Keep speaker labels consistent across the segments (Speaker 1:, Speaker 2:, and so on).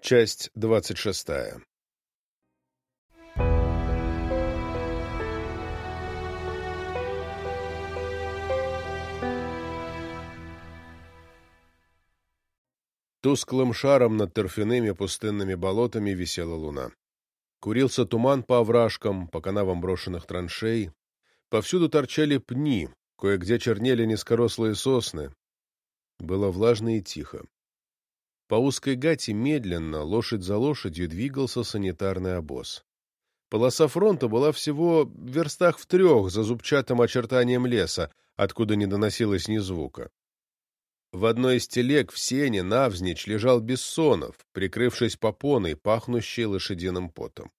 Speaker 1: Часть двадцать шестая. Тусклым шаром над торфяными пустынными болотами висела луна. Курился туман по овражкам, по канавам брошенных траншей. Повсюду торчали пни, кое-где чернели низкорослые сосны. Было влажно и тихо. По узкой гате медленно, лошадь за лошадью, двигался санитарный обоз. Полоса фронта была всего в верстах в трех за зубчатым очертанием леса, откуда не доносилось ни звука. В одной из телег в сене навзничь лежал Бессонов, прикрывшись попоной, пахнущей лошадиным потом.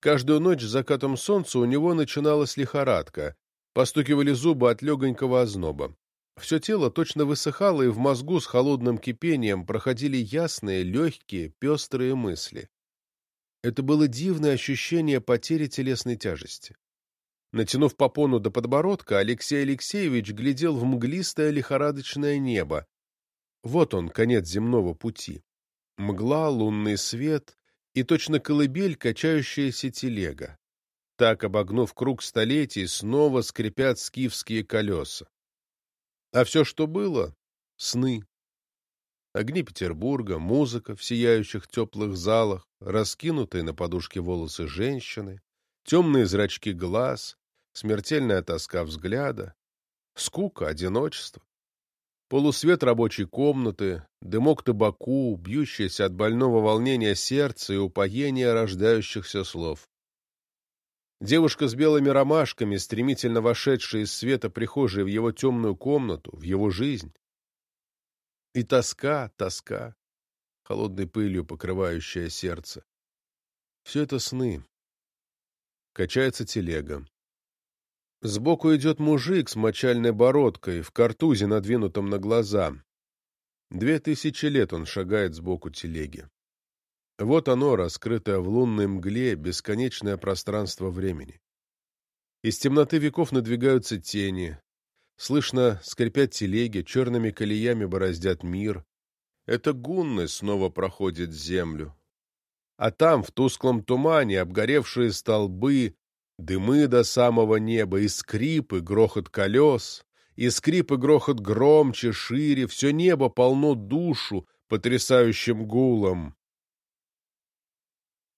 Speaker 1: Каждую ночь с закатом солнца у него начиналась лихорадка, постукивали зубы от легонького озноба. Все тело точно высыхало, и в мозгу с холодным кипением проходили ясные, легкие, пестрые мысли. Это было дивное ощущение потери телесной тяжести. Натянув попону до подбородка, Алексей Алексеевич глядел в мглистое лихорадочное небо. Вот он, конец земного пути. Мгла, лунный свет и точно колыбель качающаяся телега. Так, обогнув круг столетий, снова скрипят скифские колеса. А все, что было — сны. Огни Петербурга, музыка в сияющих теплых залах, раскинутые на подушке волосы женщины, темные зрачки глаз, смертельная тоска взгляда, скука, одиночество. Полусвет рабочей комнаты, дымок табаку, бьющееся от больного волнения сердце и упоения рождающихся слов. Девушка с белыми ромашками, стремительно вошедшая из света прихожей в его темную комнату, в его жизнь. И тоска, тоска, холодной пылью покрывающая сердце. Все это сны. Качается телега. Сбоку идет мужик с мочальной бородкой, в картузе, надвинутом на глаза. Две тысячи лет он шагает сбоку телеги. Вот оно, раскрытое в лунной мгле, бесконечное пространство времени. Из темноты веков надвигаются тени. Слышно, скрипят телеги, черными колеями бороздят мир. Это гунны снова проходит землю. А там, в тусклом тумане, обгоревшие столбы, Дымы до самого неба, и скрип, и грохот колес, и скрип, и грохот громче, шире, все небо полно душу, потрясающим гулом.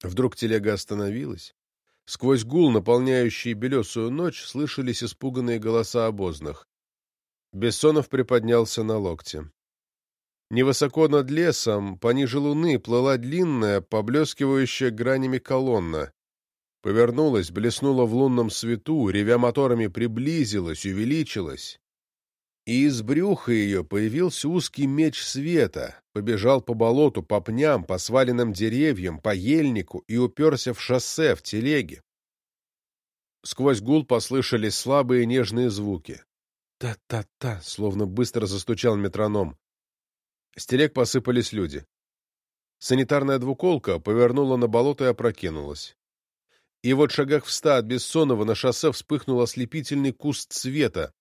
Speaker 1: Вдруг телега остановилась. Сквозь гул, наполняющий белесую ночь, слышались испуганные голоса обозных. Бессонов приподнялся на локте. Невысоко над лесом, пониже луны, плыла длинная, поблескивающая гранями колонна. Повернулась, блеснула в лунном свету, ревя моторами приблизилась, увеличилась. И из брюха ее появился узкий меч света, побежал по болоту, по пням, по сваленным деревьям, по ельнику и уперся в шоссе, в телеге. Сквозь гул послышались слабые нежные звуки. Та-та-та, словно быстро застучал метроном. С телег посыпались люди. Санитарная двуколка повернула на болото и опрокинулась. И вот в шагах в ста от Бессонова на шоссе вспыхнул ослепительный куст света.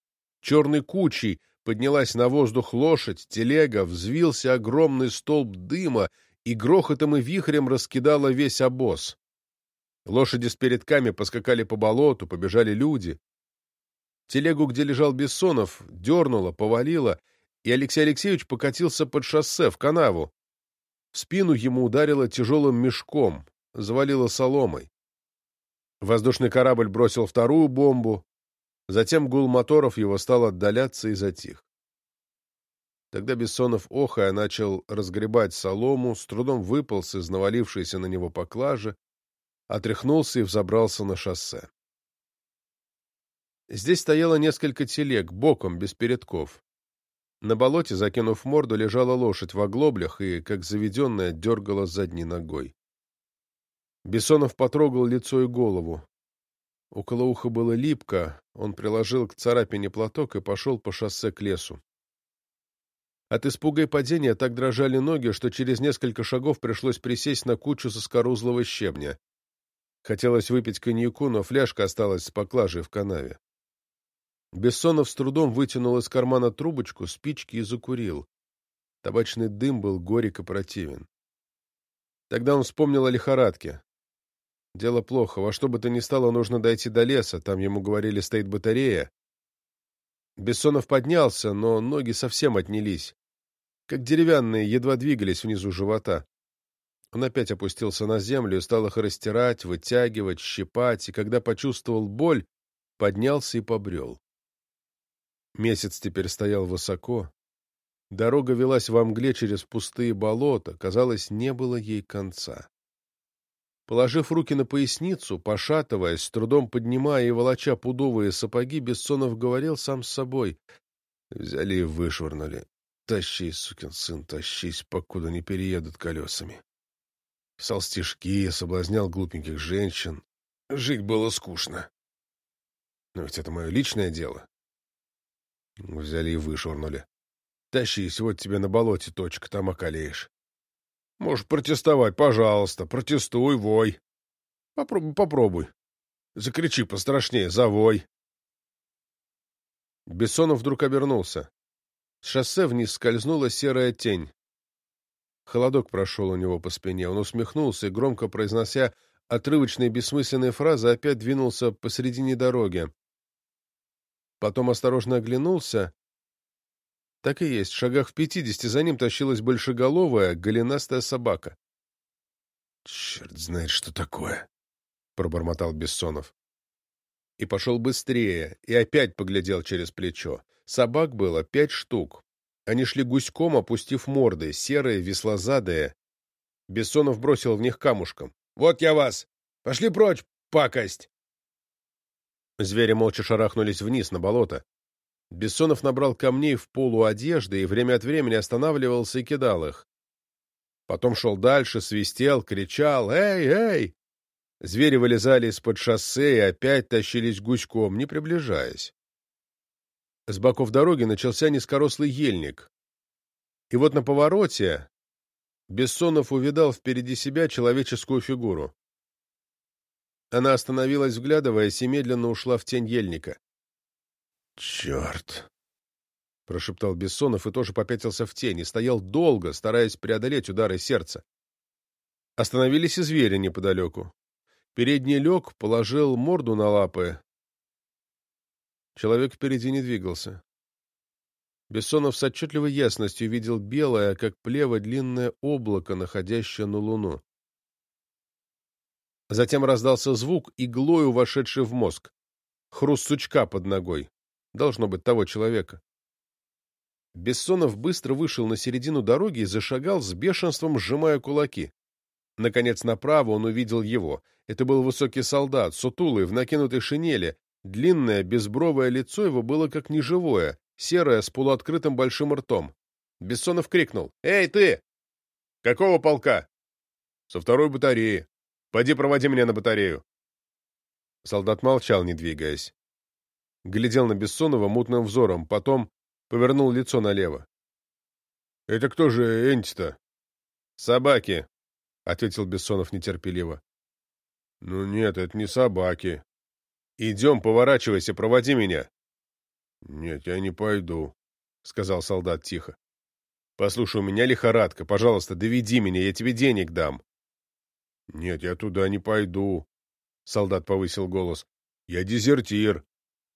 Speaker 1: Черной кучей поднялась на воздух лошадь, телега, взвился огромный столб дыма и грохотом и вихрем раскидала весь обоз. Лошади с передками поскакали по болоту, побежали люди. Телегу, где лежал Бессонов, дернуло, повалило, и Алексей Алексеевич покатился под шоссе в канаву. В спину ему ударило тяжелым мешком, завалило соломой. Воздушный корабль бросил вторую бомбу, затем гул моторов его стал отдаляться и затих. Тогда Бессонов охая начал разгребать солому, с трудом выполз из навалившейся на него поклажи, отряхнулся и взобрался на шоссе. Здесь стояло несколько телег, боком, без передков. На болоте, закинув морду, лежала лошадь в оглоблях и, как заведенная, дергала задней ногой. Бессонов потрогал лицо и голову. Около уха было липко, он приложил к царапине платок и пошел по шоссе к лесу. От испуга и падения так дрожали ноги, что через несколько шагов пришлось присесть на кучу соскорузлого щебня. Хотелось выпить коньяку, но фляжка осталась с поклажей в канаве. Бессонов с трудом вытянул из кармана трубочку, спички и закурил. Табачный дым был горек и противен. Тогда он вспомнил о лихорадке. Дело плохо. Во что бы то ни стало, нужно дойти до леса. Там ему говорили, стоит батарея. Бессонов поднялся, но ноги совсем отнялись. Как деревянные, едва двигались внизу живота. Он опять опустился на землю и стал их растирать, вытягивать, щипать, и когда почувствовал боль, поднялся и побрел. Месяц теперь стоял высоко. Дорога велась во мгле через пустые болота, казалось, не было ей конца. Положив руки на поясницу, пошатываясь, с трудом поднимая и волоча пудовые сапоги, Бессонов говорил сам с собой. Взяли и вышвырнули. Тащись, сукин сын, тащись, покуда не переедут колесами. Писал стишки, соблазнял глупеньких женщин. Жить было скучно. Но ведь это мое личное дело. Взяли и вышвырнули. Тащись, вот тебе на болоте точка, там околеешь. Можешь протестовать, пожалуйста, протестуй, вой. Попробуй, попробуй. Закричи пострашнее, завой. Бессонов вдруг обернулся. С шоссе вниз скользнула серая тень. Холодок прошел у него по спине. Он усмехнулся и, громко произнося отрывочные бессмысленные фразы, опять двинулся посредине дороги. Потом осторожно оглянулся. Так и есть, в шагах в пятидесяти за ним тащилась большеголовая, голенастая собака. — Черт знает, что такое! — пробормотал Бессонов. И пошел быстрее, и опять поглядел через плечо. Собак было пять штук. Они шли гуськом, опустив морды, серые, веслозадые. Бессонов бросил в них камушком. «Вот я вас! Пошли прочь, пакость!» Звери молча шарахнулись вниз, на болото. Бессонов набрал камней в полу одежды и время от времени останавливался и кидал их. Потом шел дальше, свистел, кричал «Эй, эй!». Звери вылезали из-под шоссе и опять тащились гуськом, не приближаясь. С боков дороги начался низкорослый ельник. И вот на повороте Бессонов увидал впереди себя человеческую фигуру. Она остановилась, вглядываясь, и медленно ушла в тень ельника. «Черт!» — прошептал Бессонов и тоже попятился в тень, и стоял долго, стараясь преодолеть удары сердца. Остановились и звери неподалеку. Передний лег положил морду на лапы, Человек впереди не двигался. Бессонов с отчетливой ясностью видел белое, как плево, длинное облако, находящее на луну. Затем раздался звук, иглою вошедший в мозг. Хруст сучка под ногой. Должно быть того человека. Бессонов быстро вышел на середину дороги и зашагал с бешенством, сжимая кулаки. Наконец, направо он увидел его. Это был высокий солдат, сутулый, в накинутой шинели, Длинное, безбровое лицо его было как неживое, серое, с полуоткрытым большим ртом. Бессонов крикнул. «Эй, ты! Какого полка?» «Со второй батареи. Пойди проводи меня на батарею». Солдат молчал, не двигаясь. Глядел на Бессонова мутным взором, потом повернул лицо налево. «Это кто же Энти-то?» «Собаки», — ответил Бессонов нетерпеливо. «Ну нет, это не собаки. «Идем, поворачивайся, проводи меня». «Нет, я не пойду», — сказал солдат тихо. «Послушай, у меня лихорадка. Пожалуйста, доведи меня, я тебе денег дам». «Нет, я туда не пойду», — солдат повысил голос. «Я дезертир».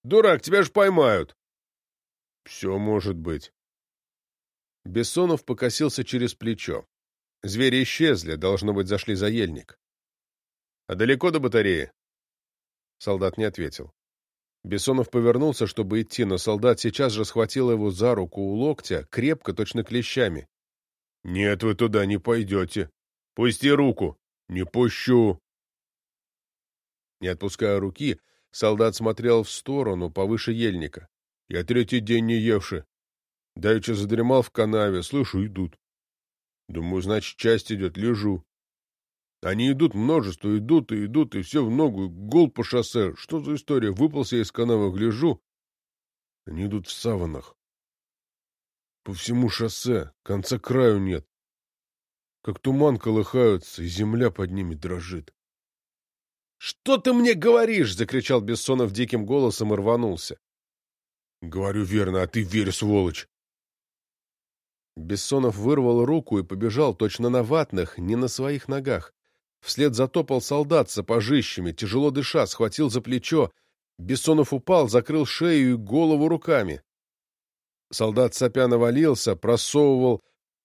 Speaker 1: «Дурак, тебя ж поймают». «Все может быть». Бессонов покосился через плечо. Звери исчезли, должно быть, зашли за ельник. «А далеко до батареи?» Солдат не ответил. Бессонов повернулся, чтобы идти, но солдат сейчас же схватил его за руку у локтя, крепко, точно клещами. — Нет, вы туда не пойдете. Пусти руку. — Не пущу. Не отпуская руки, солдат смотрел в сторону, повыше ельника. — Я третий день не евши. Давеча задремал в канаве, слышу, идут. Думаю, значит, часть идет, лежу. Они идут множество, идут и идут, и все в ногу, гол по шоссе. Что за история? Выпался я из канавы, гляжу. Они идут в саванах. По всему шоссе, конца краю нет. Как туман колыхаются, и земля под ними дрожит. — Что ты мне говоришь? — закричал Бессонов диким голосом и рванулся. — Говорю верно, а ты верь, сволочь. Бессонов вырвал руку и побежал точно на ватных, не на своих ногах. Вслед затопал солдат с сапожищами, тяжело дыша, схватил за плечо. Бессонов упал, закрыл шею и голову руками. Солдат сопя навалился, просовывал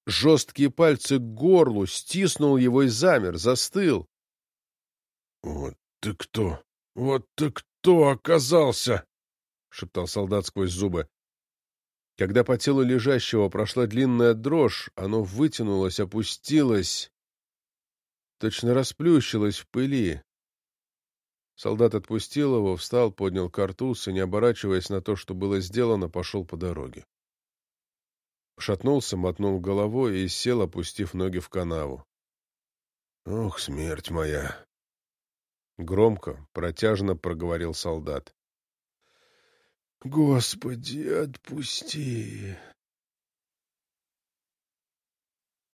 Speaker 1: жесткие пальцы к горлу, стиснул его и замер, застыл. — Вот ты кто! Вот ты кто оказался! — шептал солдат сквозь зубы. Когда по телу лежащего прошла длинная дрожь, оно вытянулось, опустилось, точно расплющилось в пыли. Солдат отпустил его, встал, поднял картуз и, не оборачиваясь на то, что было сделано, пошел по дороге. Шатнулся, мотнул головой и сел, опустив ноги в канаву. «Ох, смерть моя!» Громко, протяжно проговорил солдат. «Господи, отпусти!»